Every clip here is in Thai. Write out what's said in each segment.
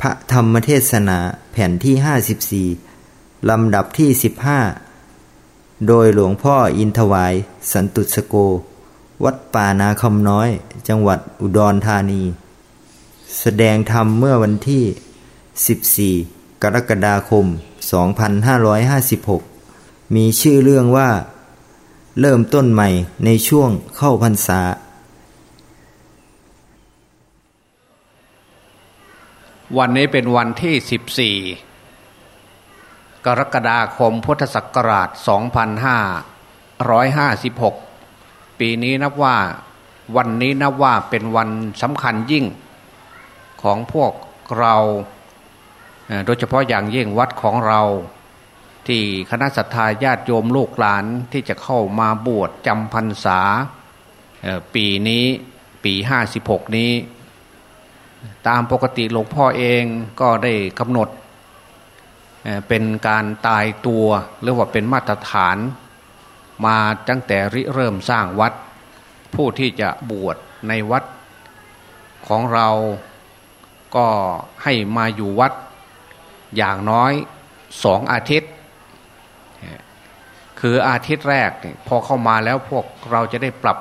พระธรรมเทศนาแผ่นที่ 54 ลำดับที่ 15 โดยหลวงพ่ออินทวาย สันตุสโก วัดป่านาคำน้อย จังหวัดอุดรธานี แสดงธรรมเมื่อวันที่ 14 กรกฎาคม 2556 มีชื่อเรื่องว่า เริ่มต้นใหม่ในช่วงเข้าพรรษา วันนี้เป็นวันที่ 14 กรกฎาคมพุทธศักราช 2556 ปีนี้นับว่าวันนี้นับว่าเป็นวันสำคัญยิ่งของพวกเราโดยเฉพาะอย่างยิ่งวัดของเรา ที่คณะสัตยาญาติโยมลูกหลานที่จะเข้ามาบวชจำพรรษาปีนี้ปี 56 นี้ ตามปกติหลวงพ่อเองก็ได้กำหนดเป็นการตายตัวหรือว่าเป็นมาตรฐาน มาตั้งแต่ริเริ่มสร้างวัด ผู้ที่จะบวชในวัดของเราก็ให้มาอยู่วัดอย่างน้อยสองอาทิตย์ คืออาทิตย์แรกพอเข้ามาแล้วพวกเราจะได้ปรับ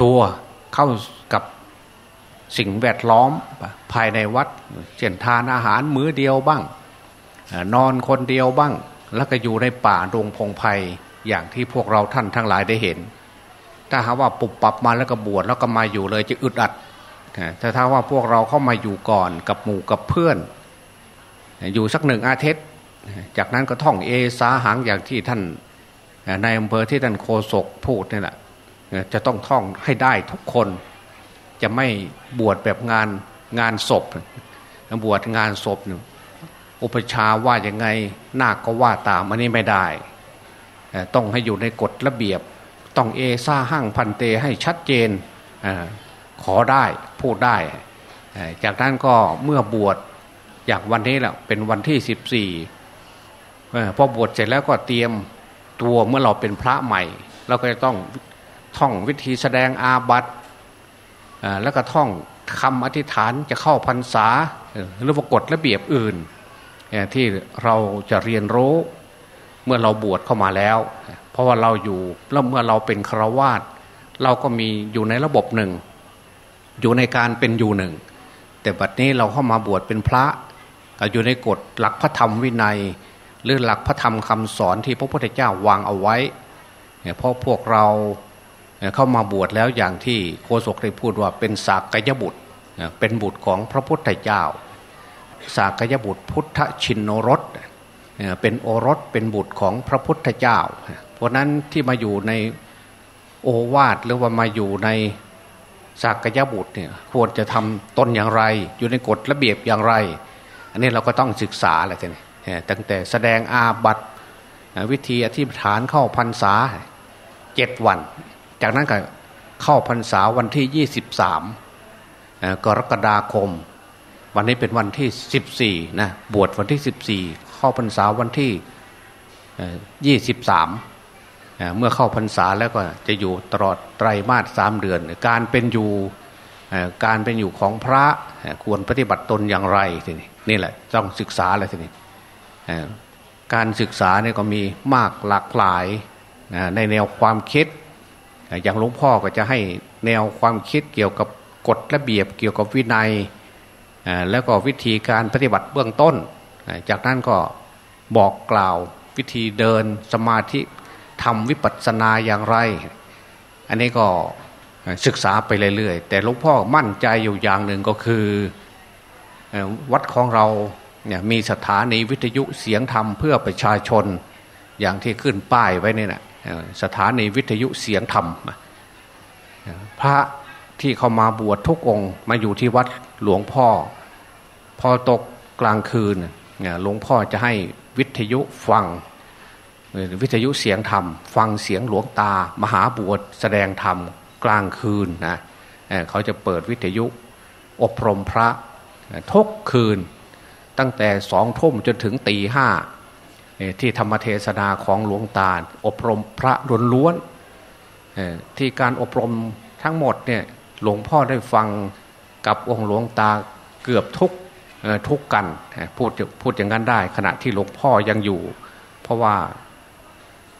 ตัวเข้ากับ สิ่งแวดล้อมภายในวัดเช่นทานอาหารมื้อเดียวบ้าง นอนคนเดียวบ้าง แล้วก็อยู่ในป่าดงพงไพ่อย่างที่พวกเราท่านทั้งหลายได้เห็น ถ้าหาว่าปุบปับมาแล้วก็บวชแล้วก็มาอยู่เลยจะอึดอัดแต่ถ้าว่าพวกเราเข้ามาอยู่ก่อนกับหมู่กับเพื่อน อยู่สักหนึ่งอาทิตย์จากนั้นก็ท่องเอสาหังอย่างที่ท่านในอำเภอที่ท่านโคศกพูดนี่แหละจะต้องท่องให้ได้ทุกคน จะไม่บวชแบบงานงานศพบวชงานศพนึ่อุปชาว่าอย่างไงนาคก็ว่าตามอันนี้ไม่ได้ ต้องให้อยู่ในกฎระเบียบ ต้องเอซ่าห้างพันเตให้ชัดเจนขอได้พูดได้ จากนั้นก็เมื่อบวชอย่างวันนี้แหละเป็นวันที่สิบสี่พอบวชเสร็จแล้วก็เตรียมตัวเมื่อเราเป็นพระใหม่ เราก็จะต้องท่องวิธีแสดงอาบัติ แล้วก็ท่องคำอธิษฐานจะเข้าพรรษาหรือว่ากฎระเบียบอื่น ที่เราจะเรียนรู้เมื่อเราบวชเข้ามาแล้ว เพราะว่าเราอยู่แล้วเมื่อเราเป็นฆรวาสเราก็มีอยู่ในระบบหนึ่ง อยู่ในการเป็นอยู่หนึ่ง แต่บัดนี้เราเข้ามาบวชเป็นพระอยู่ในกฎหลักพระธรรมวินัย หรือหลักพระธรรมคำสอนที่พระพุทธเจ้าวางเอาไว้เพราะพวกเรา เข้ามาบวชแล้วอย่างที่โคศกได้พูดว่าเป็นสากยบุตรเป็นบุตรของพระพุทธเจ้า สากยบุตรพุทธชินโนรสเป็นโอรสเป็นบุตรของพระพุทธเจ้า เพราะนั้นที่มาอยู่ในโอวาทหรือว่ามาอยู่ในสากยบุตรเนี่ยควรจะทำตนอย่างไร อยู่ในกฎระเบียบอย่างไร อันนี้เราก็ต้องศึกษาแหละท่านตั้งแต่แสดงอาบัตวิธีอธิษฐานเข้าพรรษาเจ็ดวัน จากนั้นก็เข้าพรรษาวันที่ยี่สิบสามกรกฎาคม วันนี้เป็นวันที่สิบสี่นะบวชวันที่สิบสี่เข้าพรรษาวันที่ยี่สิบสามเมื่อเข้าพรรษาแล้วก็จะอยู่ตลอดไตรมาสสามเดือน การเป็นอยู่การเป็นอยู่ของพระควรปฏิบัติตนอย่างไรทีนี้นี่แหละต้องศึกษาอะไรทีนี้การศึกษาเนี่ยก็มีมากหลากหลายในแนวความคิด อย่างหลวงพ่อก็จะให้แนวความคิดเกี่ยวกับกฎระเบียบเกี่ยวกับวินัยแล้วก็วิธีการปฏิบัติเบื้องต้น จากนั้นก็บอกกล่าววิธีเดินสมาธิทำวิปัสสนาอย่างไร อันนี้ก็ศึกษาไปเรื่อยๆ แต่หลวงพ่อมั่นใจอยู่อย่างหนึ่งก็คือวัดของเราเนี่ยมีสถานีวิทยุเสียงธรรมเพื่อประชาชนอย่างที่ขึ้นป้ายไว้นี่นะ สถานีวิทยุเสียงธรรมพระที่เข้ามาบวชทุกองค์มาอยู่ที่วัดหลวงพ่อ พอตกกลางคืนหลวงพ่อจะให้วิทยุฟัง วิทยุเสียงธรรม ฟังเสียงหลวงตา มหาบวชแสดงธรรมกลางคืนนะเขาจะเปิดวิทยุอบรมพระทุกคืน ตั้งแต่สองทุ่มจนถึงตีห้า ที่ธรรมเทศนาของหลวงตาอบรมพระล้วนๆที่การอบรมทั้งหมดเนี่ยหลวงพ่อได้ฟังกับองค์หลวงตาเกือบทุกทุกกันพูดพูดอย่างนั้นได้ ขณะที่หลวงพ่อยังอยู่ เพราะว่า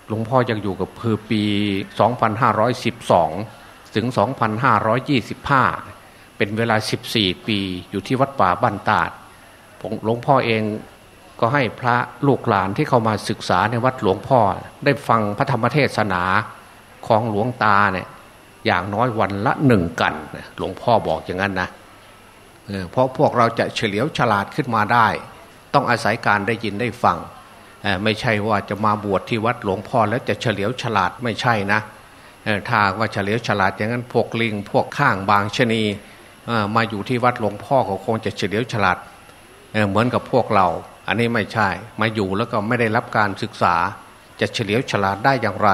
หลวงพ่อยังอยู่กับคือปี 2512 ถึง 2525 เป็นเวลา 14 ปีอยู่ที่วัดป่าบ้านตาดหลวงพ่อเอง ก็ให้พระลูกหลานที่เข้ามาศึกษาในวัดหลวงพ่อ ได้ฟังพระธรรมเทศนาของหลวงตาเนี่ยอย่างน้อยวันละหนึ่งกัน หลวงพ่อบอกอย่างนั้นนะเพราะพวกเราจะเฉลียวฉลาดขึ้นมาได้ ต้องอาศัยการได้ยินได้ฟังไม่ใช่ว่าจะมาบวชที่วัดหลวงพ่อแล้วจะเฉลียวฉลาดไม่ใช่นะถ้าว่าเฉลียวฉลาดอย่างนั้นพวกลิง พวกข้างบางชนีมาอยู่ที่วัดหลวงพ่อเขาคงจะเฉลียวฉลาดเหมือนกับพวกเรา อันนี้ไม่ใช่มาอยู่แล้วก็ไม่ได้รับการศึกษา จะเฉลียวฉลาดได้อย่างไร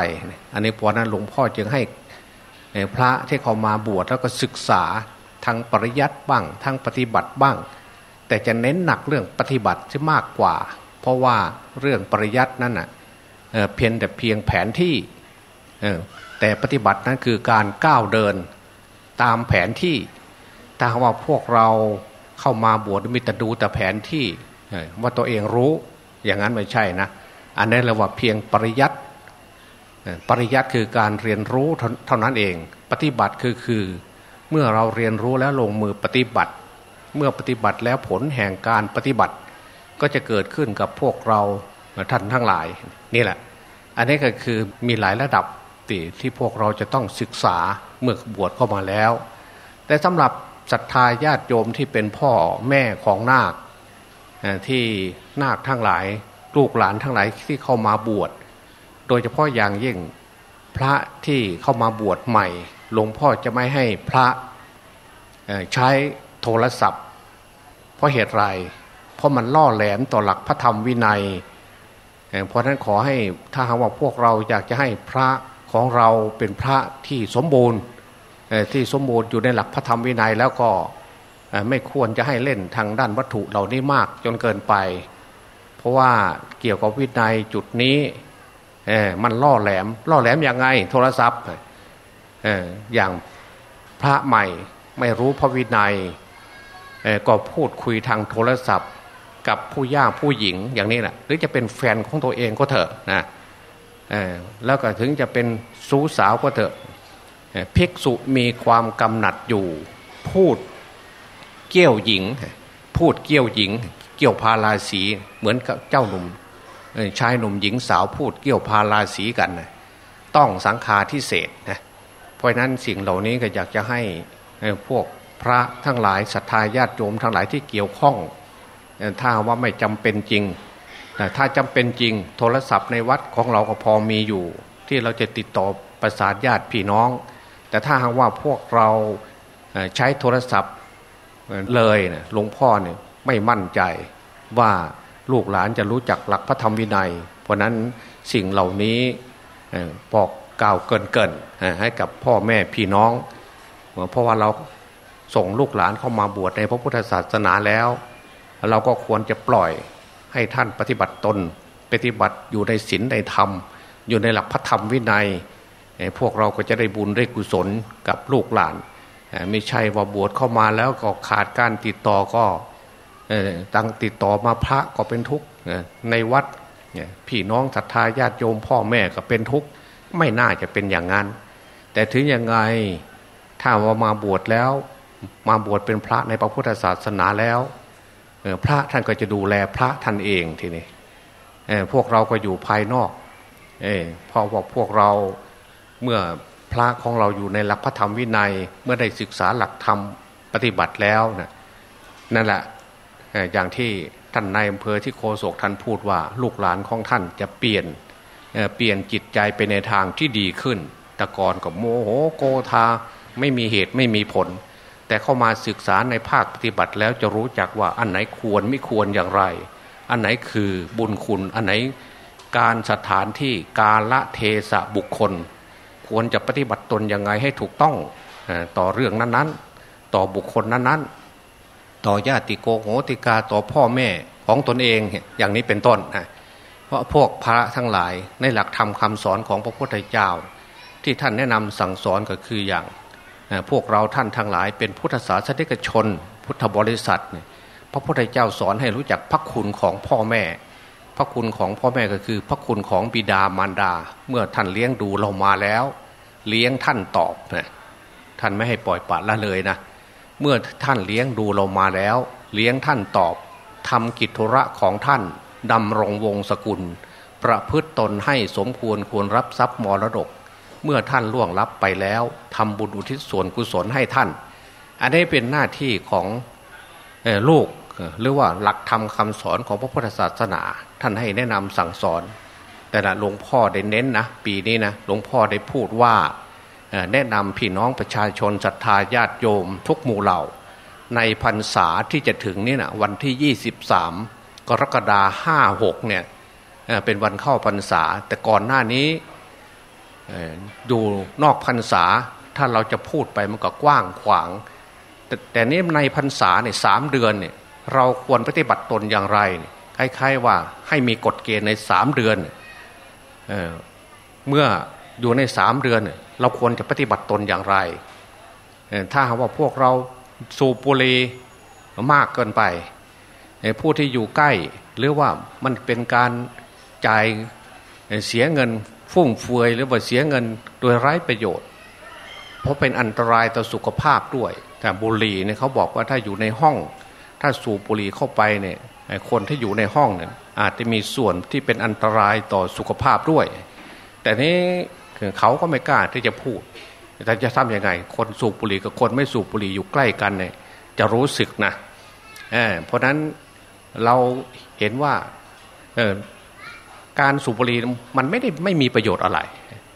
อันนี้พราะนั้นหลวงพ่อจึงให้พระที่เขามาบวชแล้วก็ศึกษาทั้งปริยัติบ้างทั้งปฏิบัติบ้าง แต่จะเน้นหนักเรื่องปฏิบัติจะมากกว่า เพราะว่าเรื่องปริยัตินั่นน่ะเเพียงแต่เพียงแผนที่แต่ปฏิบัตินั้นคือการก้าวเดินตามแผนที่ถ้าว่าพวกเราเข้ามาบวชมีแต่ดูแต่แผนที่ ว่าตัวเองรู้อย่างนั้นไม่ใช่นะอันนี้เราว่าเพียงปริยัติปริยัติคือการเรียนรู้เท่านั้นเอง ปฏิบัติคือคือเมื่อเราเรียนรู้แล้วลงมือปฏิบัติ เมื่อปฏิบัติแล้วผลแห่งการปฏิบัติ ก็จะเกิดขึ้นกับพวกเราท่านทั้งหลายนี่แหละ อันนี้ก็คือมีหลายระดับที่ที่พวกเราจะต้องศึกษาเมื่อบวชเข้ามาแล้ว แต่สำหรับศรัทธาญาติโยมที่เป็นพ่อแม่ของนาค ที่นาคทั้งหลายลูกหลานทั้งหลายที่เข้ามาบวช โดยเฉพาะอย่างยิ่งพระที่เข้ามาบวชใหม่ หลวงพ่อจะไม่ให้พระใช้โทรศัพท์ เพราะเหตุไร เพราะมันล่อแหลมต่อหลักพระธรรมวินัย เพราะนั้นขอให้ถ้าหากว่าพวกเราอยากจะให้พระของเราเป็นพระที่สมบูรณ์ที่สมบูรณ์อยู่ในหลักพระธรรมวินัยแล้วก็ ไม่ควรจะให้เล่นทางด้านวัตถุเหล่านี้มากจนเกินไป เพราะว่าเกี่ยวกับวินัยจุดนี้มันล่อแหลม ล่อแหลมยังไง โทรศัพท์อย่างพระใหม่ไม่รู้พระวินัยก็พูดคุยทางโทรศัพท์ กับผู้ย่าผู้หญิงอย่างนี้แหละหรือจะเป็นแฟนของตัวเองก็เถอะนะแล้วก็ถึงจะเป็นสู้สาวก็เถอะภิกษุมีความกำหนัดอยู่ พูด เกี่ยวหญิง พูดเกี่ยวหญิง เกี่ยวพาราสีเหมือนกับเจ้าหนุ่มชายหนุ่มหญิงสาวพูดเกี่ยวพาราสีกันต้องสังฆาทิเศษนะเพราะนั้นสิ่งเหล่านี้ก็อยากจะให้พวกพระทั้งหลายศรัทธาญาติโยมทั้งหลายที่เกี่ยวข้องถ้าว่าไม่จำเป็นจริงถ้าจำเป็นจริง โทรศัพท์ในวัดของเราก็พอมีอยู่ ที่เราจะติดต่อประสานญาติพี่น้อง แต่ถ้าหากว่าพวกเราใช้โทรศัพท์ เลยนะหลวงพ่อเนี่ยไม่มั่นใจว่าลูกหลานจะรู้จักหลักพระธรรมวินัย เพราะนั้นสิ่งเหล่านี้บอกกล่าวเกินเกินให้กับพ่อแม่พี่น้อง เพราะว่าเราส่งลูกหลานเข้ามาบวชในพระพุทธศาสนาแล้ว เราก็ควรจะปล่อยให้ท่านปฏิบัติตน ปฏิบัติอยู่ในศีลในธรรม อยู่ในหลักพระธรรมวินัย พวกเราก็จะได้บุญได้กุศลกับลูกหลาน ไม่ใช่ว่าบวชเข้ามาแล้วก็ขาดการติดต่อก็ตั้งติดต่อมาพระก็เป็นทุกข์ในวัดพี่น้องศรัทธาญาติโยมพ่อแม่ก็เป็นทุกข์ไม่น่าจะเป็นอย่างนั้น แต่ถึงยังไงถ้าว่ามาบวชแล้ว มาบวชเป็นพระในพระพุทธศาสนาแล้วพระท่านก็จะดูแลพระท่านเองทีนี้พวกเราก็อยู่ภายนอกเพราะว่าพวกเราเมื่อ ระของเราอยู่ในหลักพระธรรมวินัย เมื่อได้ศึกษาหลักธรรมปฏิบัติแล้วนะนั่นแหละอย่างที่ท่านนายอำเภอที่โคโศกท่านพูดว่าลูกหลานของท่านจะเปลี่ยนเปลี่ยนจิตใจไปในทางที่ดีขึ้น แต่ก่อนกับโมโหโกธาไม่มีเหตุไม่มีผล แต่เข้ามาศึกษาในภาคปฏิบัติแล้วจะรู้จักว่าอันไหนควรไม่ควรอย่างไร อันไหนคือบุญคุณ อันไหนการสถานที่กาละเทศะบุคคล ควรจะปฏิบัติตนยังไงให้ถูกต้องต่อเรื่องนั้นๆ ต่อบุคคลนั้นๆ ต่อญาติโกโหติกาต่อพ่อแม่ของตนเองอย่างนี้เป็นต้นนะเพราะพวกพระทั้งหลายในหลักธรรมคาสอนของพระพุทธเจ้า ที่ท่านแนะนำสั่งสอนก็คืออย่าง พวกเราท่านทั้งหลายเป็นพุทธศาสนิกชน พุทธบริษัท พระพุทธเจ้าสอนให้รู้จักพระคุณของพ่อแม่ พระคุณของพ่อแม่ก็คือ พระคุณของบิดามารดา เมื่อท่านเลี้ยงดูเรามาแล้ว เลี้ยงท่านตอบนะท่านไม่ให้ปล่อยปละละเลยนะเมื่อท่านเลี้ยงดูเรามาแล้ว เลี้ยงท่านตอบทำกิจธุระของท่านดำรงวงศกุล ประพฤติตนให้สมควรควรรับทรัพย์มรดก เมื่อท่านล่วงลับไปแล้วทำบุญอุทิศส่วนกุศลให้ท่าน อันนี้เป็นหน้าที่ของลูกหรือว่าหลักธรรมคาสอนของพระพุทธศาสนา ท่านให้แนะนำสั่งสอน แต่ละหลวงพ่อได้เน้นนะปีนี้นะหลวงพ่อได้พูดว่าแนะนำพี่น้องประชาชนศรัทธาญาติโยม ทุกหมู่เหล่า ในพรรษาที่จะถึงนี่นะวันที่ 23 กรกฎาห้าหกเนี่ยเป็นวันเข้าพรรษา แต่ก่อนหน้านี้อยู่นอกพรรษาถ้าเราจะพูดไปมันก็กว้างขวาง แต่แต่นี้ในพรรษาเนี่ยสามเดือนเนี่ยเราควรปฏิบัติตนอย่างไร คล้ายๆว่าให้มีกฎเกณฑ์ในสามเดือนเเมื่ออยู่ในสามเดือน เราควรจะปฏิบัติตนอย่างไรถ้าหากว่าพวกเราสูบบุหรี่มากเกินไปผู้ที่อยู่ใกล้ หรือว่ามันเป็นการจ่ายเสียเงินฟุ่มเฟือยหรือว่าเสียเงินโดยไร้ประโยชน์ เพราะเป็นอันตรายต่อสุขภาพด้วย แต่บุหรี่เนี่ยเขาบอกว่าถ้าอยู่ในห้อง ถ้าสูบบุหรี่เข้าไปเนี่ย คนที่อยู่ในห้องเนี่ยอาจจะมีส่วนที่เป็นอันตรายต่อสุขภาพด้วย แต่นี้เขาก็ไม่กล้าที่จะพูดแต่จะทำยังไง คนสูบบุหรี่กับคนไม่สูบบุหรี่อยู่ใกล้กันเนี่ยจะรู้สึกนะเเพราะนั้นเราเห็นว่าการสูบบุหรี่มันไม่ได้ไม่มีประโยชน์อะไร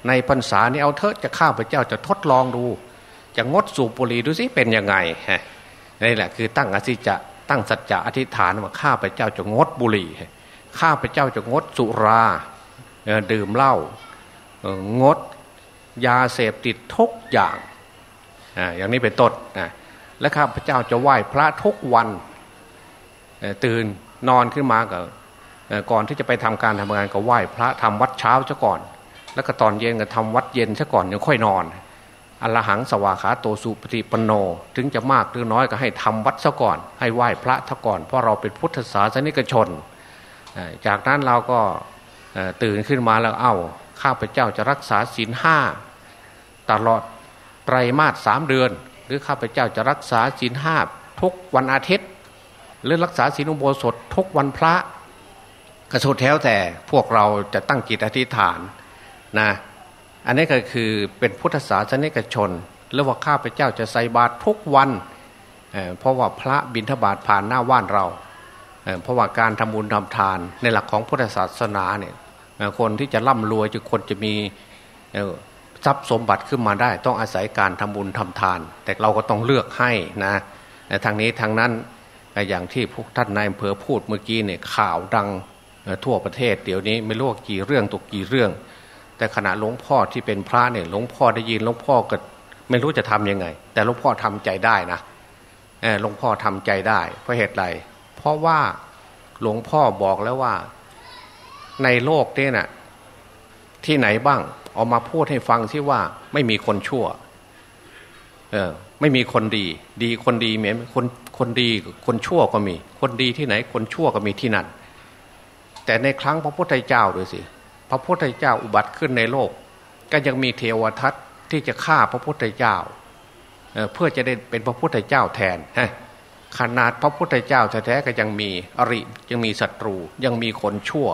ในพรรษานี้เอาเถอะจะข้าพเจ้าจะทดลองดู จะงดสูบบุหรี่ดูสิเป็นยังไงนี่แหละคือตั้งอธิจะ ตั้งสัจจะอธิษฐานว่าข้าพเจ้าจะงดบุหรี่ข้าพเจ้าจะงดสุราดื่มเหล้างดยาเสพติดทุกอย่างอย่างนี้เป็นต้นนะและข้าพเจ้าจะไหว้พระทุกวันตื่นนอนขึ้นมากับก่อนที่จะไปทำการทำงานก็ไหว้พระทำวัดเช้าซะก่อน แล้วก็ตอนเย็นก็ทำวัดเย็นซะก่อนยังค่อยนอน อรหังสวาขาโตสุปฏิปโน ถึงจะมากหรือน้อยก็ให้ทำวัดซะก่อน ให้ไหว้พระซะก่อน เพราะเราเป็นพุทธศาสนิกชน จากนั้นเราก็ตื่นขึ้นมาแล้วเอา้าข้าพเจ้าจะรักษาศีลห้าตลอดไตรมาสสามเดือน หรือข้าพเจ้าจะรักษาศีลห้าทุกวันอาทิตย์ หรือรักษาศีลอุโบสถทุกวันพระกระสุดแถวแต่พวกเราจะตั้งจิตอธิษฐานนะ อันนี้ก็คือเป็นพุทธศาสนิกชนหรือว่าข้าพเจ้าจะใส่บาตรทุกวันเเพราะว่าพระบิณฑบาตผ่านหน้าว่านเราเเพราะว่าการทำบุญทำทานในหลักของพุทธศาสนาเนี่ยคนที่จะร่ำรวยจะคนจะมีทรัพย์สมบัติขึ้นมาได้ ต้องอาศัยการทำบุญทำทาน แต่เราก็ต้องเลือกให้นะทางนี้ทางนั้นอย่างที่พวกท่านนายอำเภอพูดเมื่อกี้เนี่ยข่าวดังทั่วประเทศ เดี๋ยวนี้ไม่รู้กี่เรื่องตกกี่เรื่อง แต่ขณะหลวงพ่อที่เป็นพระเนี่ยหลวงพ่อได้ยินหลวงพ่อก็ไม่รู้จะทํำยังไง แต่หลวงพ่อทำใจได้นะหลวงพ่อทำใจได้ เพราะเหตุไรเพราะว่าหลวงพ่อบอกแล้วว่าในโลกเนี่ยนะที่ไหนบ้างเอามาพูดให้ฟังที่ว่าไม่มีคนชั่ว เออ ไม่มีคนดี ดีคนดีเหมือนคนคนดีคนชั่วก็มี คนดีที่ไหนคนชั่วก็มีที่นั่นแต่ในครั้งพระพุทธเจ้าด้วยสิ พระพุทธเจ้าอุบัติขึ้นในโลก ก็ยังมีเทวทัตที่จะฆ่าพระพุทธเจ้าเเพื่อจะได้เป็นพระพุทธเจ้าแทนขนาดพระพุทธเจ้าแท้ๆก็ยังมีอริยังมีศัตรู ยังมีคนชั่ว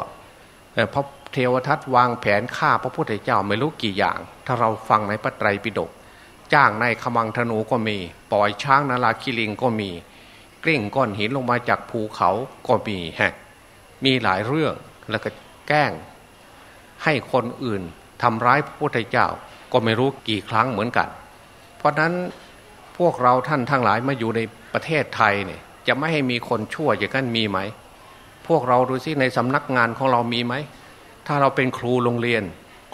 พระเทวทัตวางแผนฆ่าพระพุทธเจ้าไม่รู้กี่อย่าง ถ้าเราฟังในพระไตรปิฎกจ้างในขมังธนูก็มี ปล่อยช้างนาลาคิลิงก็มี กลิ้งก้อนหินลงมาจากภูเขาก็มีฮะมีหลายเรื่องแล้วก็แกล้ง ให้คนอื่นทำร้ายพระพุทธเจ้าก็ไม่รู้กี่ครั้งเหมือนกัน เพราะนั้นพวกเราท่านทั้งหลายมาอยู่ในประเทศไทยเนี่ยจะไม่ให้มีคนชั่วอย่างนั้นมีไหม พวกเราดูซิในสำนักงานของเรามีไหม ถ้าเราเป็นครูโรงเรียน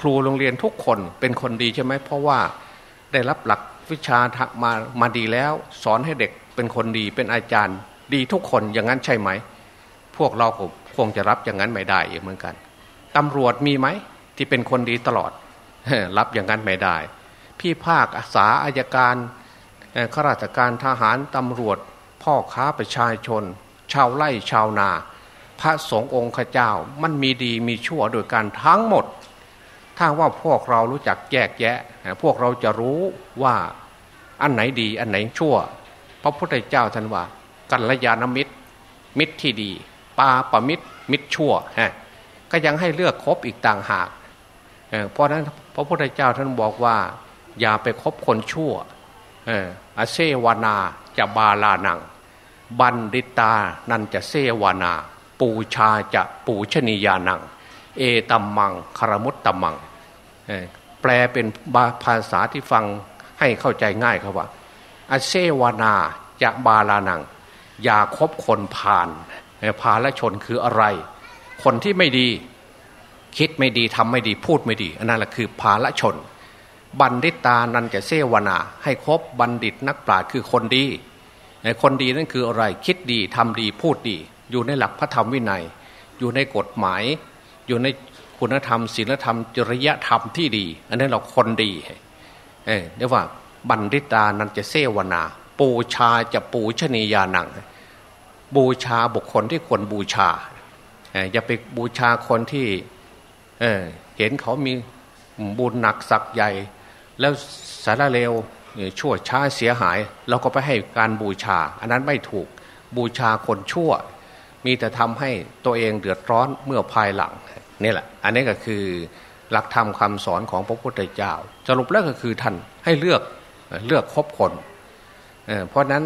ครูโรงเรียนทุกคนเป็นคนดีใช่ไหมเพราะว่าได้รับหลักวิชามามาดีแล้ว สอนให้เด็กเป็นคนดีเป็นอาจารย์ ดีทุกคนอย่างนั้นใช่ไหม พวกเราคงจะรับอย่างนั้นไม่ได้เหมือนกัน ตำรวจมีไหม ที่เป็นคนดีตลอด รับอย่างนั้นไม่ได้ พี่ภาคอาสาอายการข้าราชการทหารตำรวจ พ่อค้าประชาชน ชาวไร่ชาวนา พระสงฆ์องค์ข้าเจ้ามันมีดีมีชั่วโดยการทั้งหมด ถ้าว่าพวกเรารู้จักแยกแยะ พวกเราจะรู้ว่าอันไหนดีอันไหนชั่ว พระพุทธเจ้าท่านว่า กัลยาณมิตร มิตรที่ดี ปาปมิตร มิตรชั่วฮะ ก็ยังให้เลือกคบอีกต่างหากเพราะนั้นพระพุทธเจ้าท่านบอกว่า อย่าไปคบคนชั่วอาเซวานาจะบาลานัง บันดิตานันจะเซวานา ปูชาจะปูชนียานัง เอตัมมังคารมุตตัมมัง แปลเป็นภาษาที่ฟังให้เข้าใจง่ายครับว่าอาเซวานาจะบาลานัง อย่าคบคนผ่านพาละชนคืออะไร คนที่ไม่ดีคิดไม่ดีทำไม่ดีพูดไม่ดีอันนั้นแหละคือภาละชน บัณฑิตานันจะเสวนา ให้ครบบัณฑิตนักปราชญ์คือคนดีคนดีนั่นคืออะไรคิดดีทำดีพูดดี อยู่ในหลักพระธรรมวินัย อยู่ในกฎหมาย อยู่ในคุณธรรมศีลธรรม จริยธรรมที่ดี อันนี้นเราคนดีเออเรียกว่าบัณฑิตานันจะเสวนา ปูชาจะปูชนียานัง บูชาบุคคลที่ควรบูชา อย่าไปบูชาคนที่เเห็นเขามีบุญหนักสักใหญ่ แล้วสารเลวชั่วช้าเสียหาย เราก็ไปให้การบูชา อันนั้นไม่ถูกบูชาคนชั่ว มีแต่ทำให้ตัวเองเดือดร้อนเมื่อภายหลังนี่แหละ อันนี้ก็คือหลักธรรมคาสอนของพระพุทธเจ้า สรุปแล้วก็คือท่านให้เลือกเลือกคบคนเเพราะนั้น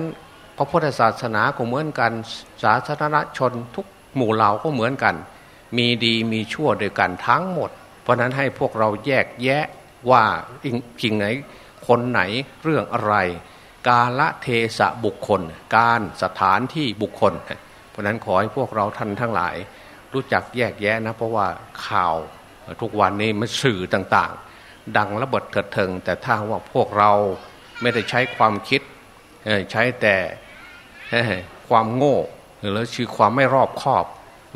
พระพุทธศาสนาก็เหมือนกัน สาธารณชนทุก หมู่เหล่าก็เหมือนกัน มีดีมีชั่วด้วยกันทั้งหมด เพราะนั้นให้พวกเราแยกแยะว่าริงไหนคนไหนเรื่องอะไร กาละเทศะบุคคล การสถานที่บุคคล เพราะนั้นขอให้พวกเราท่านทั้งหลาย รู้จักแยกแยะนะเพราะว่าข่าวทุกวันนี้มันสื่อต่างๆ ดังระเบิดเถิดเทิง แต่ถ้าว่าพวกเราไม่ได้ใช้ความคิดใช้แต่ความโง่หรือชื่อความไม่รอบคอบ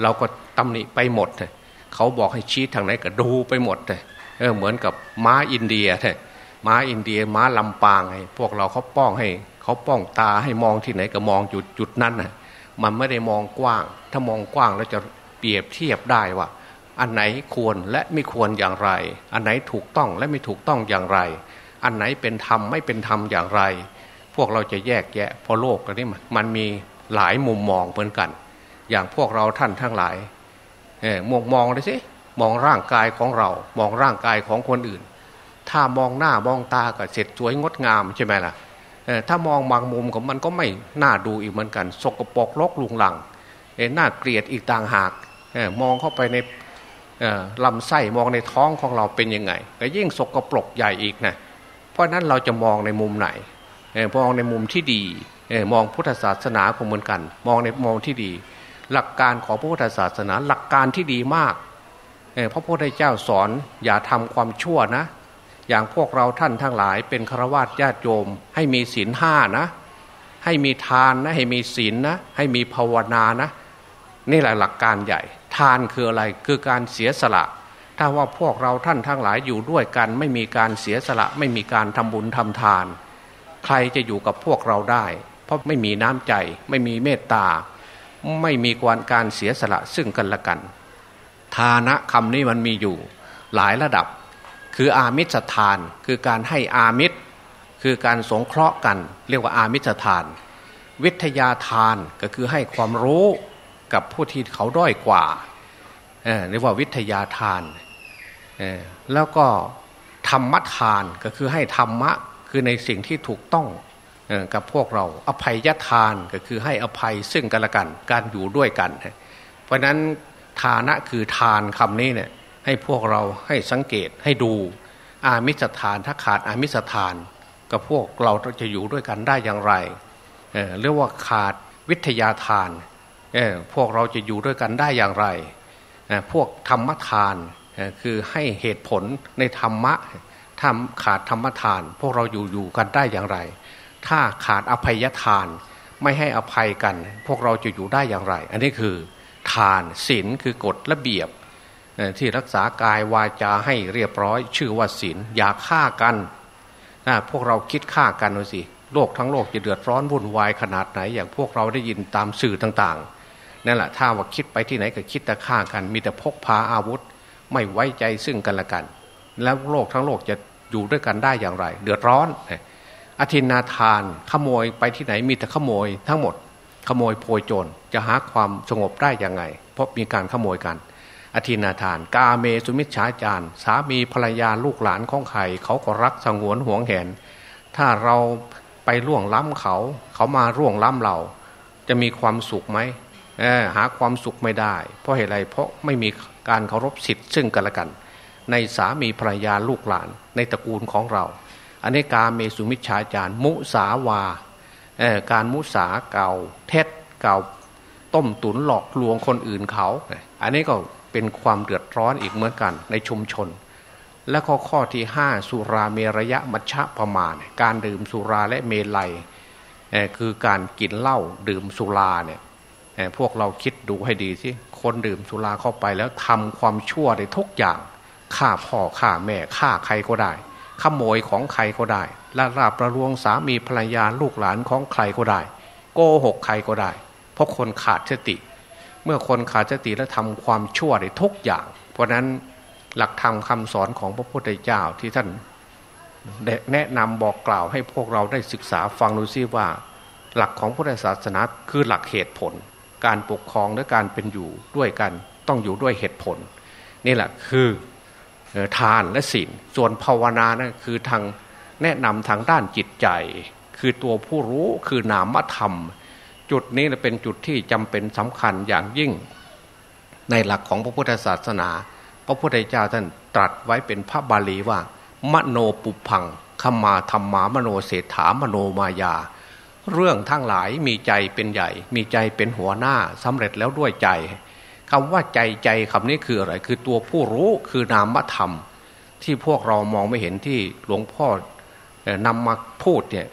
เราก็ตำหนิไปหมดเลยเขาบอกให้ชี้ทางไหนก็ดูไปหมดเลยเออเหมือนกับม้าอินเดียเลยม้าอินเดียม้าลำปางไงพวกเราเขาป้องให้เขาป้องตาให้มองที่ไหนก็มองจุดจุดนั้นนะมันไม่ได้มองกว้าง ถ้ามองกว้างแล้วจะเปรียบเทียบได้ว่า อันไหนควรและไม่ควรอย่างไร อันไหนถูกต้องและไม่ถูกต้องอย่างไร อันไหนเป็นธรรมไม่เป็นธรรมอย่างไร พวกเราจะแยกแยะเพราะโลกกันนี้มันมีหลายมุมมองเหมือนกัน อย่างพวกเราท่านทั้งหลายมองมองเลยสิมองร่างกายของเรา มองร่างกายของคนอื่น ถ้ามองหน้ามองตาก็เสร็จสวยงดงามใช่ไหมล่ะถ้ามองบางมุมของมันก็ไม่น่าดูอีกเหมือนกัน สกปรกลกลุงหลังน่าเกลียดอีกต่างหากมองเข้าไปในลำไส้มองในท้องของเราเป็นยังไงก็ยิ่งสกปรกใหญ่อีกนะเพราะนั้นเราจะมองในมุมไหนมองในมุมที่ดีมองพุทธศาสนาก็เหมือนกัน มองในมองที่ดี หลักการของพระพุทธศาสนาหลักการที่ดีมากพระพุทธเจ้าสอนอย่าทำความชั่วนะ อย่างพวกเราท่านทั้งหลายเป็นฆราวาสญาติโยม ให้มีศีลห้านะ ให้มีทานนะให้มีศีลนะให้มีภาวนานะ นี่แหละหลักการใหญ่ ทานคืออะไรคือการเสียสละ ถ้าว่าพวกเราท่านทั้งหลายอยู่ด้วยกัน ไม่มีการเสียสละ ไม่มีการทำบุญทำทาน ใครจะอยู่กับพวกเราได้ เพราะไม่มีน้ำใจ ไม่มีเมตตา ไม่มีกวนการเสียสละซึ่งกันและกัน ทานะคำนี้มันมีอยู่หลายระดับ คืออามิสทาน คือการให้อามิตรคือการสงเคราะห์กัน เรียกว่าอามิสทาน วิทยาทานก็คือให้ความรู้กับผู้ที่เขาด้อยกว่าเรียกว่าวิทยาทานแล้วก็ธรรมทานก็คือให้ธรรมะคือในสิ่งที่ถูกต้อง กับพวกเราอภัยยทานก็คือให้อภัยซึ่งกันและกัน การอยู่ด้วยกัน เพราะนั้นทานะคือทานคำนี้เนี่ยให้พวกเราให้สังเกตให้ดู อามิสทานถ้าขาดอามิสทาน กับพวกเราจะอยู่ด้วยกันได้อย่างไรเเรียกว่าขาดวิทยาทานพวกเราจะอยู่ด้วยกันได้อย่างไร พวกธรรมทานคือให้เหตุผลในธรรมะทำขาดธรรมทาน พวกเราอยู่อยู่กันได้อย่างไร ถ้าขาดอภัยทาน ไม่ให้อภัยกัน พวกเราจะอยู่ได้อย่างไร อันนี้คือทานศีลคือกฎระเบียบ ที่รักษากายวาจาให้เรียบร้อย ชื่อว่าศีลอย่าฆ่ากันพวกเราคิดฆ่ากันดูสิโลกทั้งโลกจะเดือดร้อนวุ่นวายขนาดไหน อย่างพวกเราได้ยินตามสื่อต่างๆนั่นแหละถ้าว่าคิดไปที่ไหนก็คิดแต่ฆ่ากัน มีแต่พกพาอาวุธ ไม่ไว้ใจซึ่งกันและกัน แล้วโลกทั้งโลกจะอยู่ด้วยกันได้อย่างไร เดือดร้อน อธินาทาน ขโมยไปที่ไหนมีแต่ขโมยทั้งหมด ขโมยโพยโจรจะหาความสงบได้ยังไง เพราะมีการขโมยกัน อธินาทาน กาเมสุมิชฌาจารสามีภรรยาลูกหลานของใครเขาก็รักสงวนห่วงแหน ถ้าเราไปล่วงล้ำเขา เขามาร่วงล้ำเรา จะมีความสุขไหมหาความสุขไม่ได้ เพราะเหตุไรเพราะไม่มีการเคารพสิทธิ์ซึ่งกันและกัน ในสามีภรรยาลูกหลานในตระกูลของเรา อันนี้กาเมสุมิชฌาจารมุสาวาการมุสาเก่าเท็จเก่าต้มตุนหลอกลวงคนอื่นเขา อันนี้ก็เป็นความเดือดร้อนอีกเหมือนกันในชุมชน และข้อข้อที่ห้าสุราเมรยะมัชฌะประมาณการดื่มสุราและเมลัยคือการกินเหล้าดื่มสุราเนี่ยพวกเราคิดดูให้ดีสิคนดื่มสุราเข้าไปแล้วทำความชั่วได้ทุกอย่างฆ่าพ่อฆ่าแม่ฆ่าใครก็ได้ ขโมยของใครก็ได้ละลาบประลวงสามีภรรยาลูกหลานของใครก็ได้ โกหกใครก็ได้ เพราะคนขาดสติ เมื่อคนขาดสติแล้วทำความชั่วได้ทุกอย่าง เพราะนั้นหลักธรรมคาสอนของพระพุทธเจ้าที่ท่านแนะนำบอกกล่าวให้พวกเราได้ศึกษาฟังดูซิว่า หลักของพุทธศาสนาคือหลักเหตุผล การปกครองและการเป็นอยู่ด้วยกัน ต้องอยู่ด้วยเหตุผล นี่แหละคือ ทานและศีลส่วนภาวนานะคือทางแนะนำทางด้านจิตใจ คือตัวผู้รู้คือนามธรรม จุดนี้เป็นจุดที่จำเป็นสำคัญอย่างยิ่ง ในหลักของพระพุทธศาสนา พระพุทธเจ้าท่านตรัสไว้เป็นพระบาลีว่า มโนปุพังขมาธรรมามโนเศรษฐามโนมายา เรื่องทั้งหลายมีใจเป็นใหญ่ มีใจเป็นหัวหน้าสำเร็จแล้วด้วยใจ คำว่าใจใจคำนี้คืออะไร คือตัวผู้รู้คือนามธรรม ที่พวกเรามองไม่เห็นที่หลวงพ่อนำมาพูดเนี่ย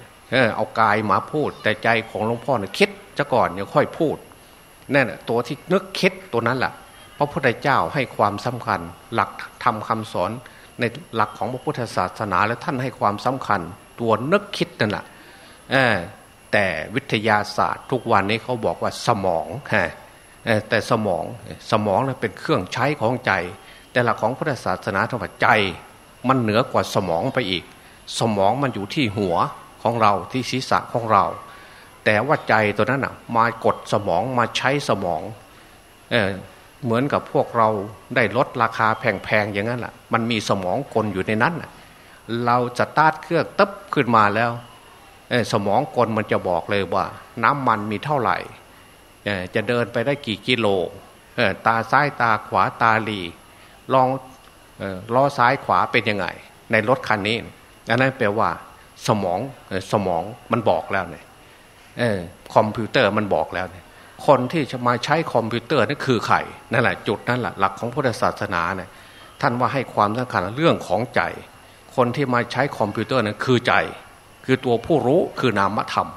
เอากายมาพูด แต่ใจของหลวงพ่อเนี่ยคิดจะก่อนเนี่ยค่อยพูดนั่นตัวที่นึกคิดตัวนั้นแหละพระพุทธเจ้าให้ความสำคัญ หลักทำคำสอนในหลักของพระพุทธศาสนาและท่านให้ความสำคัญ ตัวนึกคิดนั่นแหละแต่วิทยาศาสตร์ทุกวันนี้เขาบอกว่าสมองฮะ แต่สมองสมองเป็นเครื่องใช้ของใจ แต่หลักของพุทธศาสนาทว่าใจมันเหนือกว่าสมองไปอีก สมองมันอยู่ที่หัวของเราที่ศีรษะของเรา แต่ว่าใจตัวนั้นอะมากดสมองมาใช้สมองเออเหมือนกับพวกเราได้ลดราคาแพงๆอย่างนั้นแหละมันมีสมองกลอยู่ในนั้นเราจะตาดเครื่องตึ๊บขึ้นมาแล้วสมองกลมันจะบอกเลยว่า น้ำมันมีเท่าไหร่ จะเดินไปได้กี่กิโลตาซ้ายตาขวาตาลีลองล้อซ้ายขวาเป็นยังไง ในรถคันนี้อันนั้นแปลว่า สมองสมองมันบอกแล้วเนี่ยคอมพิวเตอร์มันบอกแล้วเนี่ยคนที่จะมาใช้คอมพิวเตอร์นั่นคือใครนั่นแหละจุดนั่นแหละหลักของพุทธศาสนาเนี่ยท่านว่าให้ความสำคัญเรื่องของใจ คนที่มาใช้คอมพิวเตอร์นั่นคือใจ คือตัวผู้รู้คือนามธรรม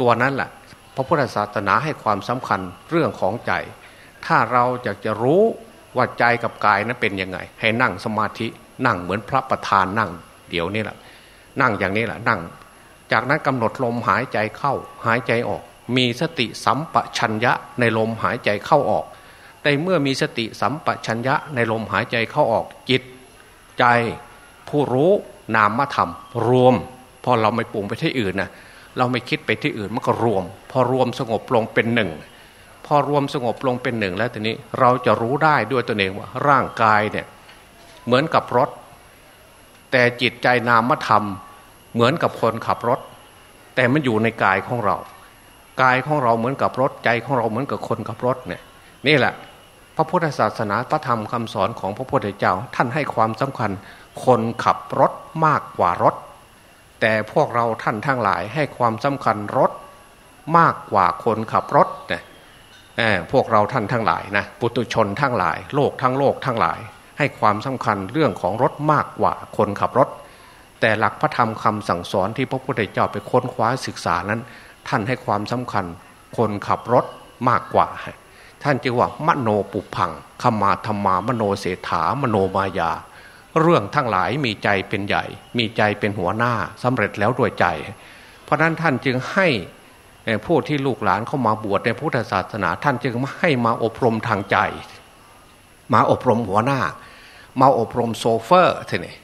ตัวนั้นแหละ พระพุทธศาสนาให้ความสำคัญเรื่องของใจ ถ้าเราอยากจะรู้ว่าใจกับกายนั้นเป็นยังไง ให้นั่งสมาธินั่งเหมือนพระประธานนั่ง เดี๋ยวนี้แหละนั่งอย่างนี้แหละนั่ง จากนั้นกำหนดลมหายใจเข้าหายใจออก มีสติสัมปชัญญะในลมหายใจเข้าออกแต่เมื่อมีสติสัมปชัญญะในลมหายใจเข้าออกจิต ใจผู้รู้นามธรรม รวม พอเราไม่ปุ่งไปที่อื่นนะ เราไม่คิดไปที่อื่นมันก็รวม พอรวมสงบลงเป็นหนึ่งพอรวมสงบลงเป็นหนึ่งแล้วทีนี้เราจะรู้ได้ด้วยตัวเองว่าร่างกายเนี่ยเหมือนกับรถ แต่จิตใจนามธรรม เหมือนกับคนขับรถ แต่มันอยู่ในกายของเรา กายของเราเหมือนกับรถใจของเราเหมือนกับคนขับรถเนี่ยนี่แหละ พระพุทธศาสนาพระธรรมคำสอนของพระพุทธเจ้าท่านให้ความสำคัญ คนขับรถมากกว่ารถ แต่พวกเราท่านทั้งหลายให้ความสำคัญรถมากกว่าคนขับรถนะพวกเราท่านทั้งหลายนะปุตุชนทั้งหลาย โลกทั้งโลกทั้งหลาย ให้ความสำคัญเรื่องของรถมากกว่าคนขับรถ แต่หลักพระธรรมคำสั่งสอนที่พระพุทธเจ้าไปค้นคว้าศึกษานั้น ท่านให้ความสำคัญคนขับรถมากกว่า ท่านจึงว่ามโนปุพังขมาธรรมามโนเศรษฐามโนมายา เรื่องทั้งหลายมีใจเป็นใหญ่ มีใจเป็นหัวหน้าสำเร็จแล้วด้วยใจ เพราะนั้นท่านจึงให้ผู้ที่ลูกหลานเข้ามาบวชในพุทธศาสนา ท่านจึงให้มาอบรมทางใจ มาอบรมหัวหน้า มาอบรมโซเฟอร์ทีนี้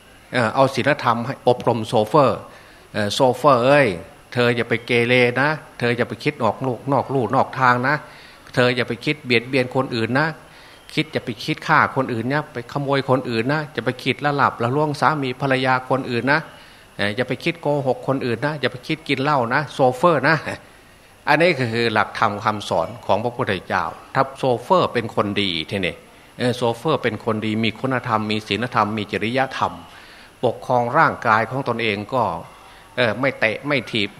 เอาศีลธรรมให้อบรมโซเฟอร์โซเฟอร์เอ้ยเธออย่าไปเกเรนะ เธออย่าไปคิดออกลู่นอกลู่นอกทางนะ เธออย่าไปคิดเบียดเบียนคนอื่นนะ คิดจะไปคิดฆ่าคนอื่นเนี่ยไปขโมยคนอื่นนะจะไปคิดละลาบละล้วงสามีภรรยาคนอื่นนะอย่าไปคิดโกหกคนอื่นนะอย่าไปคิดกินเหล้านะโซเฟอร์นะอันนี้คือหลักธรรมคำสอนของพระพุทธเจ้าถ้าโซเฟอร์เป็นคนดีทีนี้โซเฟอร์เป็นคนดีมีคุณธรรมมีศีลธรรมมีจริยธรรม ปกครองร่างกายของตนเองก็ไม่เตะไม่ถีบ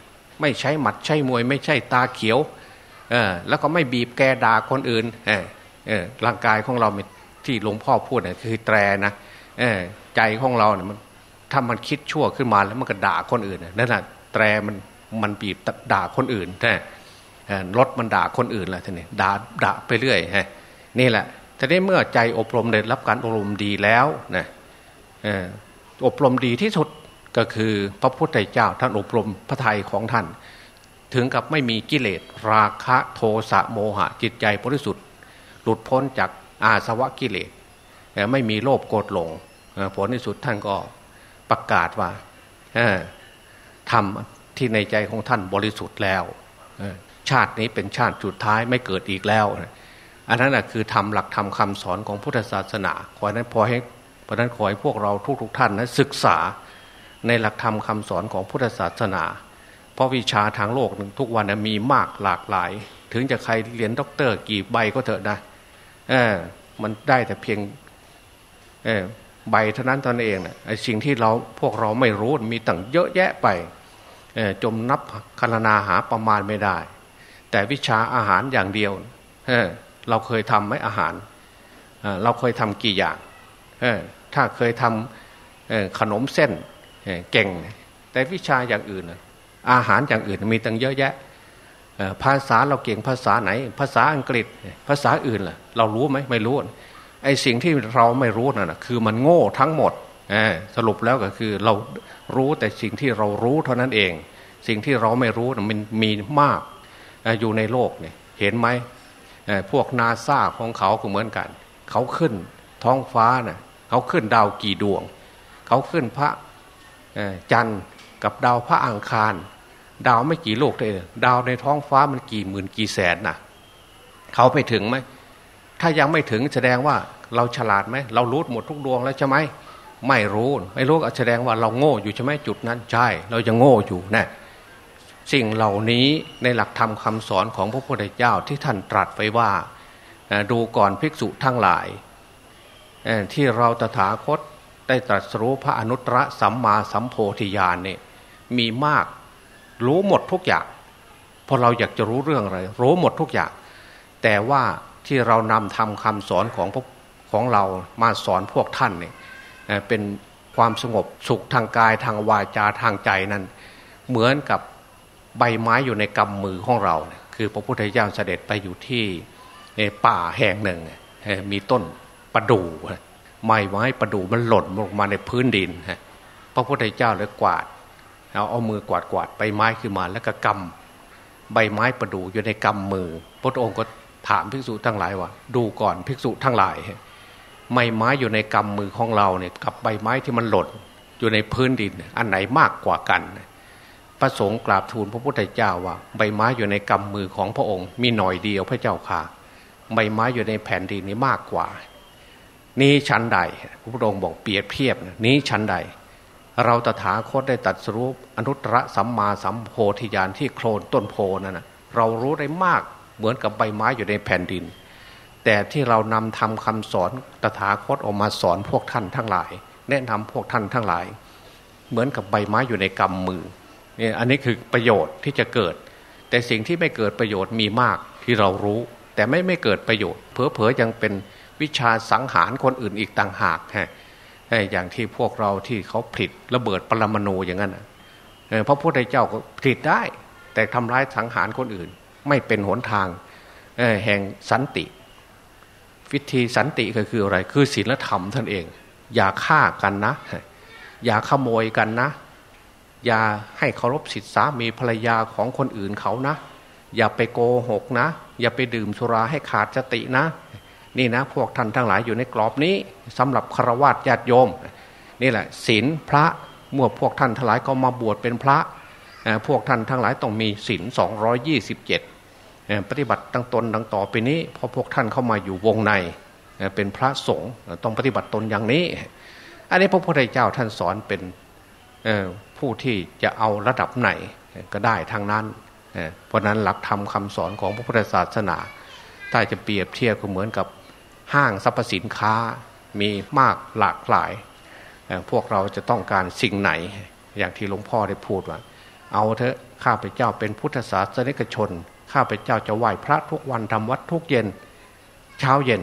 ไม่ใช้หมัดใช้มวย ไม่ใช่ตาเขียวแล้วก็ไม่บีบแกด่าคนอื่น ร่างกายของเราที่หลวงพ่อพูดเนี่ยคือแตรนะใจของเราเนี่ยมันถ้ามันคิดชั่วขึ้นมาแล้วมันก็ด่าคนอื่นนั่นแหละแตรมันมันบีบด่าคนอื่นแต่รถมันด่าคนอื่นแหละท่านนี่ด่าด่าไปเรื่อยฮะนี่แหละทีนี้เมื่อใจอบรมได้รับการอบรมดีแล้วนะอบรมดีที่สุดก็คือพระพุทธเจ้าท่านอบรมพระทัยของท่าน ถึงกับไม่มีกิเลสราคะโทสะโมหะจิตใจบริสุทธิ์ หลุดพ้นจากอาสวะกิเลสไม่มีโลภโกรธหลงผลที่สุดท่านก็ประกาศว่าทำที่ในใจของท่านบริสุทธิ์แล้วชาตินี้เป็นชาติสุดท้ายไม่เกิดอีกแล้ว อันนั้นคือทำหลักธรรมคาสอนของพุทธศาสนาขอนั้นพอให้เพราะนั้นขอให้พวกเราทุกๆทท่านนะศึกษาในหลักธรรมคาสอนของพุทธศาสนา เพราะวิชาทางโลกทุกวันมีมากหลากหลาย ถึงจะใครเรียนด็อกเตอร์กี่ใบก็เถอะนะ เออ มันได้แต่เพียง เออใบเท่านั้นตนเองนะไอ้สิ่งที่เราพวกเราไม่รู้มีตั้งเยอะแยะไปจมนับคณนาหาประมาณไม่ได้ แต่วิชาอาหารอย่างเดียวเเราเคยทำไหมอาหารเราเคยทำกี่อย่างถ้าเคยทำขนมเส้นเก่ง แต่วิชาอย่างอื่น อาหารอย่างอื่นมีตั้งเยอะแยะ ภาษาเราเก่งภาษาไหน ภาษาอังกฤษ ภาษาอื่นล่ะ เรารู้ไหมไม่รู้ไอ้สิ่งที่เราไม่รู้นั่นคือมันโง่ทั้งหมดสรุปแล้วก็คือเรารู้แต่สิ่งที่เรารู้เท่านั้นเอง สิ่งที่เราไม่รู้มันมีมากอยู่ในโลกเนี่ยเห็นไหมพวกนาซาของเขาก็เหมือนกัน เขาขึ้นท้องฟ้านะ่ะเขาขึ้นดาวกี่ดวง เขาขึ้นพระจันทร์กับดาวพระอังคาร ดาวไม่กี่โลกเลยดาวในท้องฟ้ามันกี่หมื่นกี่แสนน่ะ เขาไปถึงไหมถ้ายังไม่ถึงแสดงว่าเราฉลาดไหมเรารู้หมดทุกดวงแล้วใช่ไหมไม่รู้ไม่รู้แสดงว่าเราโง่อยู่ใช่ไหมจุดนั้นใช่ เราจะโง่อยู่นะสิ่งเหล่านี้ในหลักธรรมคาสอนของพระพุทธเจ้าที่ท่านตรัสไว้ว่าดูก่อนภิกษุทั้งหลายที่เราตถาคตได้ตรัสรู้พระอนุตตรสัมมาสัมโพธิญาณเนี่ยมีมาก รู้หมดทุกอย่างพอเราอยากจะรู้เรื่องอะไร รู้หมดทุกอย่าง แต่ว่าที่เรานำทำคำสอนของพวกของเรามาสอนพวกท่านเนี่ยเป็นความสงบสุขทางกายทางวาจาทางใจนั้น เหมือนกับใบไม้อยู่ในกำมือของเรา คือพระพุทธเจ้าเสด็จไปอยู่ที่ป่าแห่งหนึ่ง มีต้นประดู่ไม้ไม้ประดู่มันหล่นลงมาในพื้นดิน พระพุทธเจ้าเลยกวาด เอาเอามือกวาดกวาดใบไม้ขึ้นมา แล้วก็กำใบไม้ประดู่อยู่ในกำมือ พระองค์ก็ถามภิกษุทั้งหลายว่า ดูก่อนภิกษุทั้งหลายไม้ไม้อยู่ในกำมือของเราเนี่ยกับใบไม้ที่มันหล่นอยู่ในพื้นดิน อันไหนมากกว่ากัน พระสงฆ์กราบทูลพระพุทธเจ้าว่า ใบไม้อยู่ในกำมือของพระองค์ มีหน่อยเดียวพระเจ้าค่ะ ใบไม้อยู่ในแผ่นดินนี้มากกว่า นี้ชั้นใด พระพุทธองค์บอกเปรียบเทียบนี้ชั้นใด เราตถาคตได้ตัดสรุปอนุตตรสัมมาสัมโพธิญาณที่โคลนต้นโพนั่นนะเรารู้ได้มากเหมือนกับใบไม้อยู่ในแผ่นดิน แต่ที่เรานำทำคำสอนตถาคตออกมาสอนพวกท่านทั้งหลาย แนะนำพวกท่านทั้งหลาย เหมือนกับใบไม้อยู่ในกำมือเนี่ยอันนี้คือประโยชน์ที่จะเกิด แต่สิ่งที่ไม่เกิดประโยชน์มีมากที่เรารู้ แต่ไม่ไม่เกิดประโยชน์เพอๆยังเป็นวิชาสังหารคนอื่นอีกต่างหากฮะ อย่างที่พวกเราที่เขาผลิตระเบิดปรมาณูอย่างนั้นพระพุทธเจ้าก็ผลิตได้ แต่ทำร้ายสังหารคนอื่น ไม่เป็นหนทางแห่งสันติ วิธีสันติก็คืออะไร คือศีลธรรมท่านเอง อย่าฆ่ากันนะ อย่าขโมยกันนะ อย่าให้เคารพสิทธิสามีภรรยาของคนอื่นเขานะ อย่าไปโกหกนะ อย่าไปดื่มสุราให้ขาดสตินะ นี่นะพวกท่านทั้งหลายอยู่ในกรอบนี้สำหรับฆราวาสญาติโยม นี่แหละศีลพระเมื่อพวกท่านทั้งหลายก็มาบวชเป็นพระพวกท่านทั้งหลายต้องมีศีลสองยี่สิบเจ็ดปฏิบัติตั้งตนดังต่อไปนี้พอพวกท่านเข้ามาอยู่วงในเป็นพระสงฆ์ต้องปฏิบัติตนอย่างนี้ อันนี้พระพุทธเจ้าท่านสอนเป็นผู้ที่จะเอาระดับไหนก็ได้ทางนั้น เพราะนั้นหลักธรรมคาสอนของพระพุทธศาสนา ถ้าจะเปรียบเทียบก็เหมือนกับ ห้างสรรพสินค้ามีมากหลากหลาย พวกเราจะต้องการสิ่งไหน อย่างที่หลวงพ่อได้พูดว่า เอาเถอะข้าพเจ้าเป็นพุทธศาสนิกชน ข้าพเจ้าจะไหว้พระทุกวันทำวัดทุกเย็น เช้าเย็น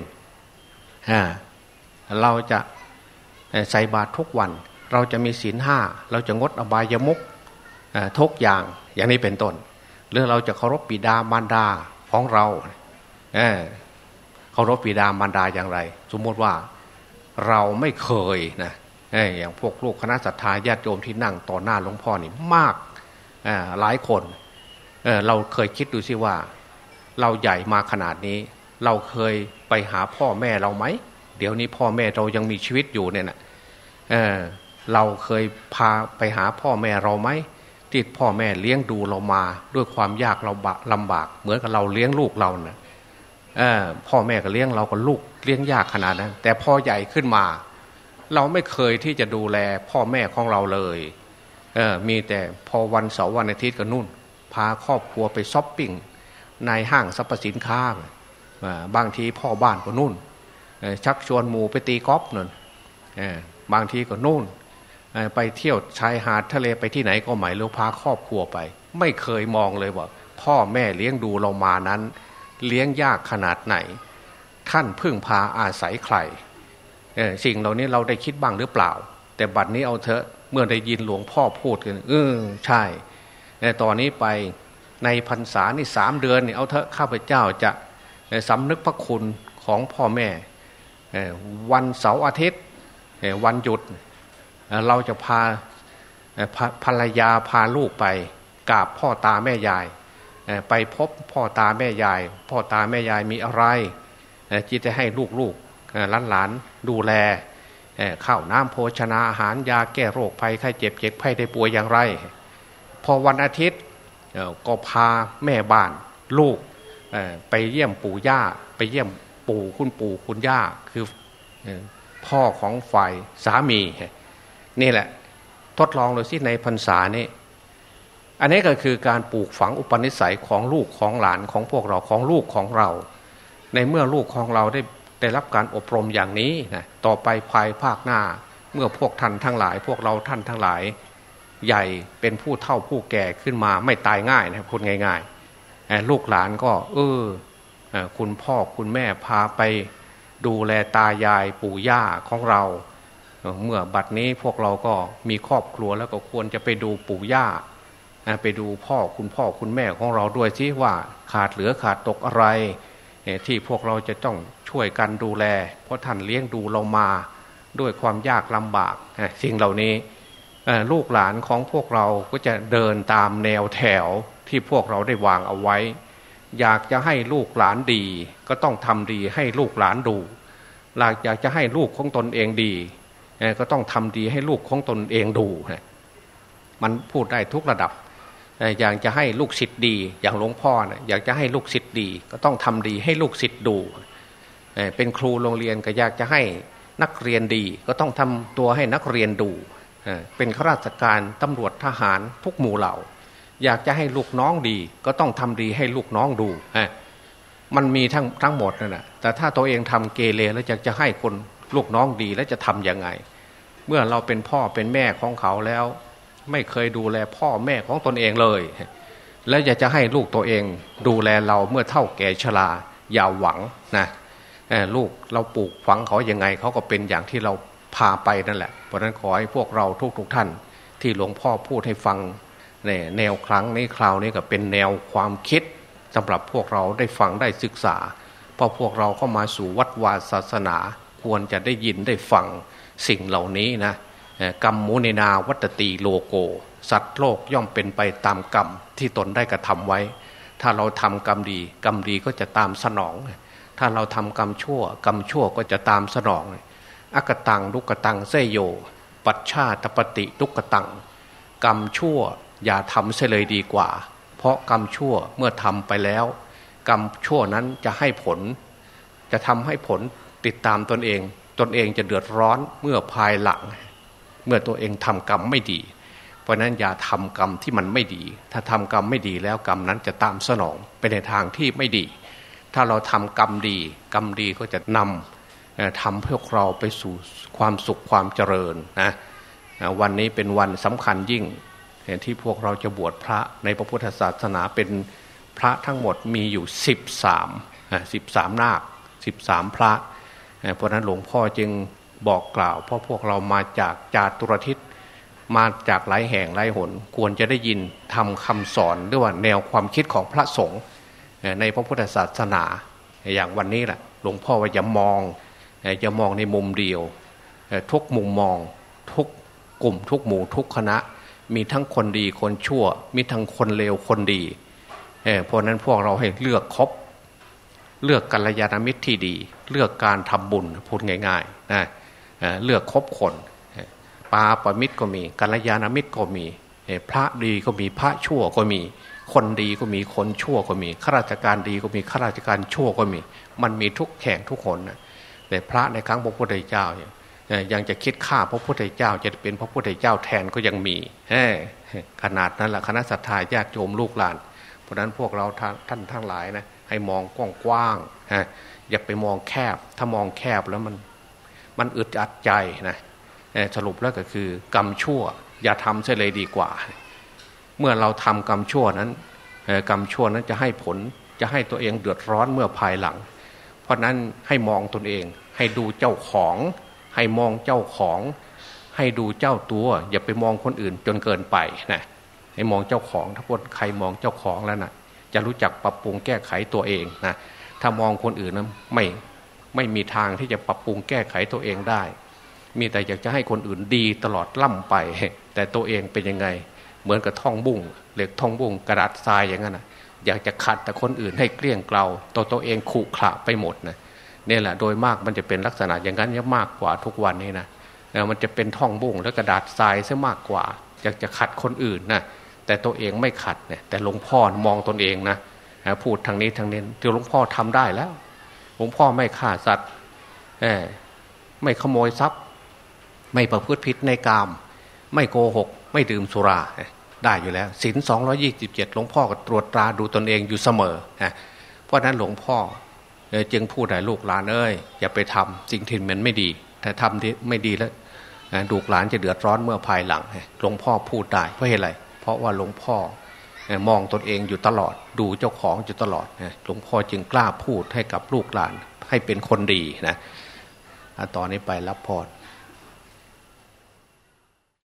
เราจะใส่บาตรทุกวัน เราจะมีศีลห้า เราจะงดอบายมุกทุกอย่างอย่างนี้เป็นต้นหรือเราจะเคารพปิดามารดาของเราารพปิดามารดาอย่างไร สมมติว่าเราไม่เคยนะอย่างพวกลูกคณะสัตยาญาติโยมที่นั่งต่อหน้าหลวงพ่อนี่มากหลายคนเเราเคยคิดดูสิว่า เราใหญ่มาขนาดนี้ เราเคยไปหาพ่อแม่เราไหม เดี๋ยวนี้พ่อแม่เรายังมีชีวิตอยู่เนี่ยนะเเราเคยพาไปหาพ่อแม่เราไหมที่พ่อแม่เลี้ยงดูเรามาด้วยความยากเราลำบาก เหมือนกับเราเลี้ยงลูกเราเนะ่ย พ่อแม่ก็เลี้ยงเรากับลูกเลี้ยงยากขนาดนั้น แต่พอใหญ่ขึ้นมา เราไม่เคยที่จะดูแลพ่อแม่ของเราเลยเออมีแต่พอวันเสาร์วันอาทิตย์ก็นุ่น พาครอบครัวไปช้อปปิ้งในห้างสรรพสินค้าบางทีพ่อบ้านก็นุ่น ชักชวนหมูไปตีกอล์ฟนั่นบางทีก็นู่น ไปเที่ยวชายหาดทะเลไปที่ไหนก็หมายเรือพาครอบครัวไป ไม่เคยมองเลยว่า พ่อแม่เลี้ยงดูเรามานั้น เลี้ยงยากขนาดไหน ท่านพึ่งพาอาศัยใครสิ่งเหล่านี้เราได้คิดบ้างหรือเปล่า แต่บัดนี้เอาเถอะเมื่อได้ยินหลวงพ่อพูดกันเออใช่ในตอนนี้ไปในพรรษานี่สามเดือนนี่เอาเถอะข้าพเจ้าจะสำนึกพระคุณของพ่อแม่วันเสาร์อาทิตย์วันหยุด เราจะพาภรรยาพาลูกไปกราบพ่อตาแม่ยาย ไปพบพ่อตาแม่ยาย พ่อตาแม่ยายมีอะไรจิตจะให้ลูกลูกหลานหลานดูแลข้าวน้ำโภชนาอาหารยาแก้โรคภัยไข้เจ็บเจ็บไข้ได้ป่วยอย่างไร พอวันอาทิตย์ก็พาแม่บ้านลูกไปเยี่ยมปู่ย่า ไปเยี่ยมปู่คุณปู่คุณย่าคือพ่อของฝ่ายสามีนี่แหละ ทดลองเลยสิในพรรษานี้ อันนี้ก็คือการปลูกฝังอุปนิสัยของลูกของหลานของพวกเราของลูกของเรา ในเมื่อลูกของเราได้ได้รับการอบรมอย่างนี้นะต่อไปภายภาคหน้า เมื่อพวกท่านทั้งหลาย พวกเราท่านทั้งหลาย ใหญ่เป็นผู้เท่าผู้แก่ขึ้นมาไม่ตายง่ายนะพูดง่ายๆลูกหลานก็ เออคุณพ่อคุณแม่พาไป ดูแลตายายปู่ย่าของเรา เมื่อบัดนี้พวกเราก็มีครอบครัวแล้วก็ควรจะไปดูปู่ย่า ไปดูพ่อคุณพ่อคุณแม่ของเราด้วยที่ว่าขาดเหลือขาดตกอะไร ที่พวกเราจะต้องช่วยกันดูแล เพราะท่านเลี้ยงดูเรามาด้วยความยากลำบากสิ่งเหล่านี้ลูกหลานของพวกเราก็จะเดินตามแนวแถวที่พวกเราได้วางเอาไว้ อยากจะให้ลูกหลานดี ก็ต้องทำดีให้ลูกหลานดูหลักอยากจะให้ลูกของตนเองดีก็ต้องทำดีให้ลูกของตนเองดูมันพูดได้ทุกระดับ อยากจะให้ลูกศิษย์ดี อย่างหลวงพ่อนะอยากจะให้ลูกศิษย์ดี ก็ต้องทำดีให้ลูกศิษย์ดู เป็นครูโรงเรียนก็อยากจะให้นักเรียนดี ก็ต้องทำตัวให้นักเรียนดู เป็นข้าราชการตำรวจทหารทุกหมู่เหล่า อยากจะให้ลูกน้องดี ก็ต้องทำดีให้ลูกน้องดู มันมีทั้งทั้งหมดนั่นแหละแต่ถ้าตัวเองทำเกเรแล้วอยากจะให้คนลูกน้องดีแล้วจะทํำยังไง เมื่อเราเป็นพ่อเป็นแม่ของเขาแล้ว ไม่เคยดูแลพ่อแม่ของตนเองเลย แล้วอยากจะให้ลูกตัวเองดูแลเราเมื่อเท่าแก่ชราอย่าหวังนะลูกเราปลูกฝังเขายังไงเขาก็เป็นอย่างที่เราพาไปนั่นแหละ เพราะนั้นขอให้พวกเราทุกๆทท่าน ที่หลวงพ่อพูดให้ฟังแนวครั้งนี้คราวนี้ก็เป็นแนวความคิดสำหรับพวกเราได้ฟังได้ศึกษาพอพวกเราเข้ามาสู่วัดวาศาสนา ควรจะได้ยินได้ฟังสิ่งเหล่านี้นะ กรรมมุนนาวัตตีโลโก สัตว์โลกย่อมเป็นไปตามกรรมที่ตนได้กระทำไว้ ถ้าเราทำกรรมดี กรรมดีก็จะตามสนอง ถ้าเราทำกรรมชั่ว กรรมชั่วก็จะตามสนองอกตังลุกตังเสยโย ปัจชาตปฏิลุกตัง กรรมชั่วอย่าทำเสียเลยดีกว่า เพราะกรรมชั่วเมื่อทำไปแล้ว กรรมชั่วนั้นจะให้ผล จะทำให้ผลติดตามตนเอง ตนเองจะเดือดร้อนเมื่อภายหลัง เมื่อตัวเองทำกรรมไม่ดี เพราะนั้นอย่าทำกรรมที่มันไม่ดี ถ้าทำกรรมไม่ดีแล้วกรรมนั้นจะตามสนองไปในทางที่ไม่ดี ถ้าเราทำกรรมดี กรรมดีก็จะนำทำพวกเราไปสู่ความสุขความเจริญนะวันนี้เป็นวันสำคัญยิ่งที่พวกเราจะบวชพระในพระพุทธศาสนาเป็นพระทั้งหมดมีอยู่สิบสามสิบสามนาคสิบสามพระ เพราะนั้นหลวงพ่อจึง บอกกล่าว เพราะพวกเรามาจากจาตุรทิศมาจากหลายแห่งหลายหน ควรจะได้ยินทำคำสอนหรือว่าแนวความคิดของพระสงฆ์ในพระพุทธศาสนา อย่างวันนี้แหละหลวงพ่อว่าอย่ามองอย่ามองในมุมเดียว ทุกมุมมองทุกกลุ่มทุกหมู่ทุกคณะ มีทั้งคนดีคนชั่ว มีทั้งคนเลวคนดีเเพราะนั้นพวกเราให้เลือกคบเลือกกัลยาณมิตรที่ดี เลือกการทำบุญพูดง่ายๆนะ เลือกคบคนปาปมิตรก็มีกัลยาณมิตรก็มีพระดีก็มีพระชั่วก็มี คนดีก็มีคนชั่วก็มีข้าราชการดีก็มีข้าราชการชั่วก็มี มันมีทุกแข่งทุกคนนะแต่พระในครั้งพระพุทธเจ้าเนี่ยยังจะคิดฆ่าพระพุทธเจ้าจะเป็นพระพุทธเจ้าแทนก็ยังมีขนาดนั้นแหละคณะสัตยาญาติโยมลูกหลาน เพราะนั้นพวกเราท่านทั้งหลายนะให้มองกว้างๆอย่าไปมองแคบ ถ้ามองแคบแล้วมัน มันอึดอัดใจนะสรุปแล้วก็คือกรรมชั่ว อย่าทำเสียเลยดีกว่า เมื่อเราทำกรรมชั่วนั้นกรรมชั่วนั้นจะให้ผลจะให้ตัวเองเดือดร้อนเมื่อภายหลัง เพราะนั้นให้มองตนเอง ให้ดูเจ้าของ ให้มองเจ้าของ ให้ดูเจ้าตัว อย่าไปมองคนอื่นจนเกินไปนะให้มองเจ้าของ ถ้าพวกใครมองเจ้าของแล้วนะจะรู้จักปรับปรุงแก้ไขตัวเองนะถ้ามองคนอื่นนะไม่ ไม่มีทางที่จะปรับปรุงแก้ไขตัวเองได้ มีแต่อยากจะให้คนอื่นดีตลอดล่ำไป แต่ตัวเองเป็นยังไง เหมือนกับท่องบุ้งเหล็กท่องบุ้งกระดาษทรายอย่างนั้นนะอยากจะขัดแต่คนอื่นให้เกลี้ยงเกลาตัวตัวเองขู่ขระไปหมดนะนี่แหละโดยมากมันจะเป็นลักษณะอย่างนั้นเยอะมากกว่าทุกวันนี้นะมันจะเป็นท่องบุ้งแล้วกระดาษทรายซะมากกว่า อยากจะขัดคนอื่นนะแต่ตัวเองไม่ขัดเนี่ยแต่หลวงพ่อมองตนเองนะพูดทางนี้ทางนี้ที่หลวงพ่อทำได้แล้ว ลวงพ่อไม่ฆ่าสัตว์ไม่ขโมยทรัพย์ ไม่ประพฤติผิดในกาม ไม่โกหก ไม่ดื่มสุรา ได้อยู่แล้วศีลสองยี่สิบเจ็ดหลวงพ่อก็ตรวจตราดูตนเองอยู่เสมอเพราะนั้นหลวงพ่อจึงพูดให้ลูกหลานเอ้ยอย่าไปทำสิ่งที่มันไม่ดี ถ้าทำที่ไม่ดีแล้วลูกหลานจะเดือดร้อนเมื่อภายหลังหลวงพ่อพูดได้เพราะเหตุไร เพราะว่าหลวงพ่อ มองตนเองอยู่ตลอด ดูเจ้าของอยู่ตลอดหลวงพ่อจึงกล้าพูดให้กับลูกหลานให้เป็นคนดีนะตอนนี้ไปรับพร